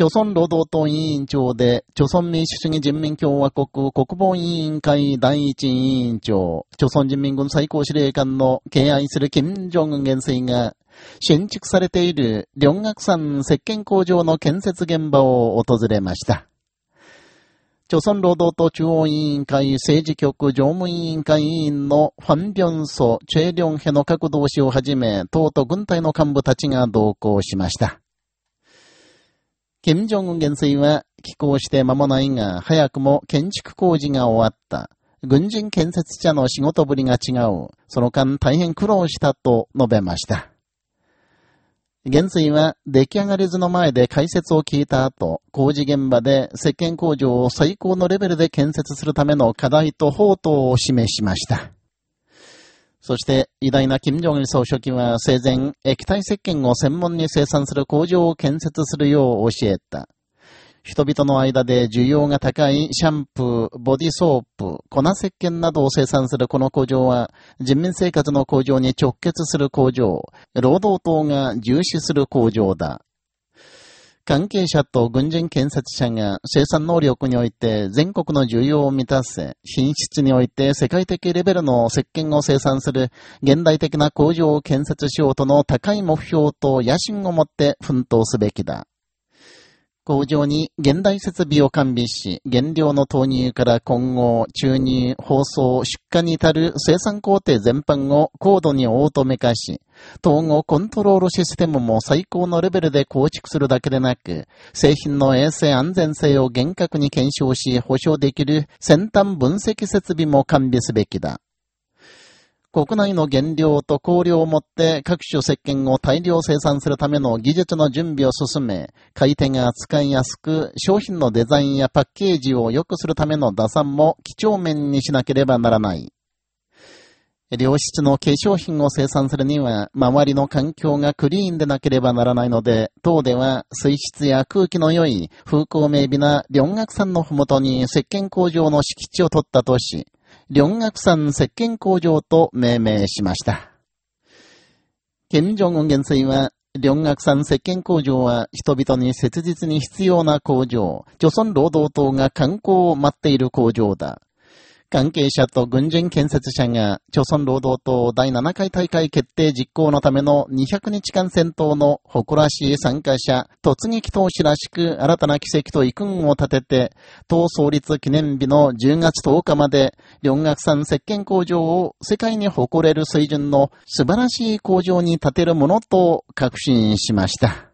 朝鮮労働党委員長で、朝鮮民主主義人民共和国国防委員会第一委員長、朝鮮人民軍最高司令官の敬愛する金正恩元帥が、新築されている両岳山石鹸工場の建設現場を訪れました。朝鮮労働党中央委員会政治局常務委員会委員のファン・ビョンソ、チェ・リョンヘの各同志をはじめ、党と軍隊の幹部たちが同行しました。金正恩元帥は寄港して間もないが、早くも建築工事が終わった。軍人建設者の仕事ぶりが違う。その間大変苦労したと述べました。元帥は出来上がり図の前で解説を聞いた後、工事現場で石鹸工場を最高のレベルで建設するための課題と方法を示しました。そして、偉大な金正恩総書記は生前、液体石鹸を専門に生産する工場を建設するよう教えた。人々の間で需要が高いシャンプー、ボディソープ、粉石鹸などを生産するこの工場は、人民生活の工場に直結する工場、労働党が重視する工場だ。関係者と軍人建設者が生産能力において全国の需要を満たせ、品質において世界的レベルの石鹸を生産する現代的な工場を建設しようとの高い目標と野心を持って奮闘すべきだ。工場に現代設備を完備し、原料の投入から混合、注入、包装、出荷に至る生産工程全般を高度にオートメ化し、統合コントロールシステムも最高のレベルで構築するだけでなく、製品の衛生安全性を厳格に検証し保証できる先端分析設備も完備すべきだ。国内の原料と香料をもって各種石鹸を大量生産するための技術の準備を進め、買い手が扱いやすく、商品のデザインやパッケージを良くするための打算も几帳面にしなければならない。良質の化粧品を生産するには、周りの環境がクリーンでなければならないので、当では水質や空気の良い風光明媚な両岳山のふもとに石鹸工場の敷地を取ったとし、両岳山石鹸工場と命名しました。金正恩元帥は、両岳山石鹸工場は人々に切実に必要な工場、朝鮮労働党が観光を待っている工場だ。関係者と軍人建設者が、朝鮮労働党第7回大会決定実行のための200日間戦闘の誇らしい参加者、突撃投資らしく新たな奇跡と遺訓を立てて、党創立記念日の10月10日まで、両岳山石鹸工場を世界に誇れる水準の素晴らしい工場に建てるものと確信しました。